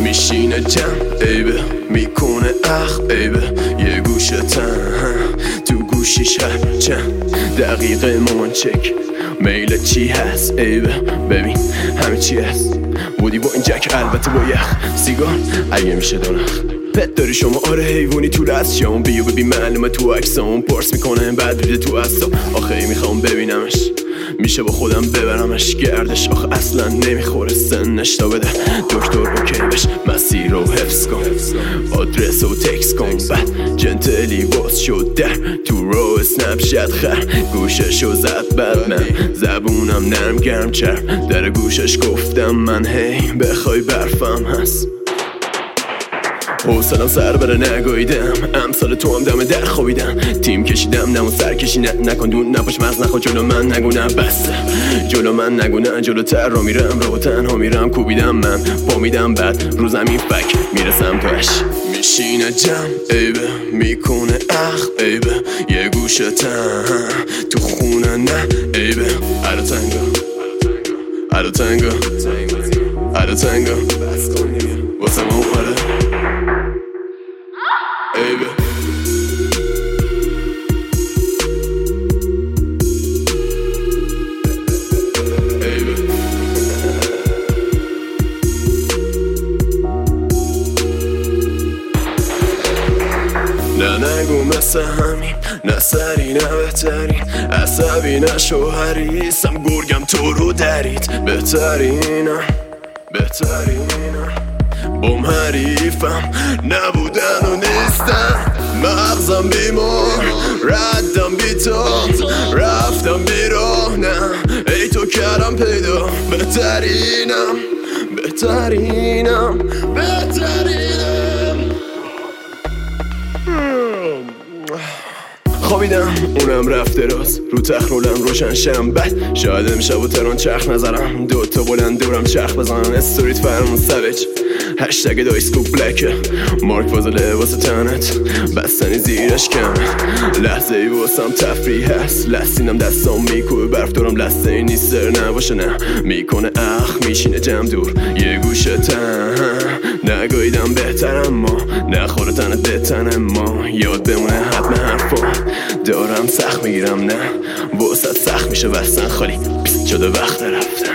میشینه جمع بیبه می‌کنه اخ بیبه یه گوشه تن تو گوشیش هر چند دقیقه مامان چک. میل چی هست ایبه ببین همه چی هست. بودی با این جک البته با یخ. سیگار اگه میشه دونخ پت داری شما؟ آره حیوانی تو رست شام بیو ببین معلومه تو عکسام پرس می‌کنه بعد ریده تو اصلا آخه می‌خوام ببینمش. میشه با خودم ببرمش. گردش آخه اصلا نمی‌خوره. سنش تا بده. دکتر اوکی بش مسیر رو حفظ کن. آدرس و تکس کن. بعد جنتلی باز شد در تو رو اسنپ شد. خر. گوشش و زد بعد من. زبونم نرم گرم چرم. در گوشش گفتم من هی بخوای برفم هست. حوصلم سر بره نگویدم. امثال تو هم دم در خوابیدم. تیم کشیدم نمو سر کشی نه نکن دون نپاش مز نخوا جلو من. نگو نه بسته جلو من نگو نه جلو تر رو میرم. رو تنها میرم کوبیدم من. پا میدم بعد رو زمین فک. می‌رسم توش میشینه جمع عیبه می‌کنه اخ عیبه یه گوشه تن تو خونه نه عیبه ارو تنگو. ارو تنگو. ارو تنگو. واسه ما نگو مثل همین نه سری نه بهترین عصبی نه شوهریسم گرگم تو رو درید. بهترینم بهترینم. بوم حریفم نبودن و نیستم. مغزم بیمار ردم بی تو. رفتم بیراه نه. ای تو کردم پیدا. بهترینم بهترینم بهترینم. خوابیدم اونم رفته راست. رو تخرولم روشن شم. بعد شاید امشب و تران چرخ نظرم دو تا بلند دورم چرخ بزنن. استوریت فرمون سوچ هشتگ دایسکوپ بلکه مارک واسه لباس تنت. بستنی زیرش کم. لحظه ای واسم تفریح هست لسینم دستام میکوه برف دارم لحظه ای نیست. سر نباشه نه. می‌کنه اخ میشینه جمع دور. یه گوشه تن. نگاهیدم بهتر دارم سخت می‌گیرم نه؟ بوست سخت میشه بستن خالی. پیس شده وقت رفتن.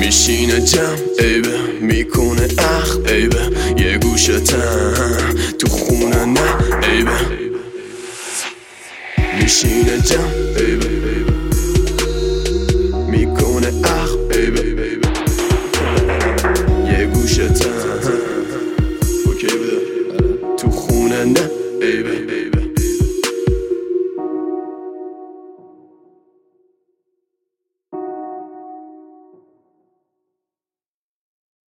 میشینه جم ایبه می‌کنه اخ ایبه یه گوشه تن. تو خونه نه ایبه میشینه جم ایبه می‌کنه اخ ایبه یه گوشه تن. تو خونه نه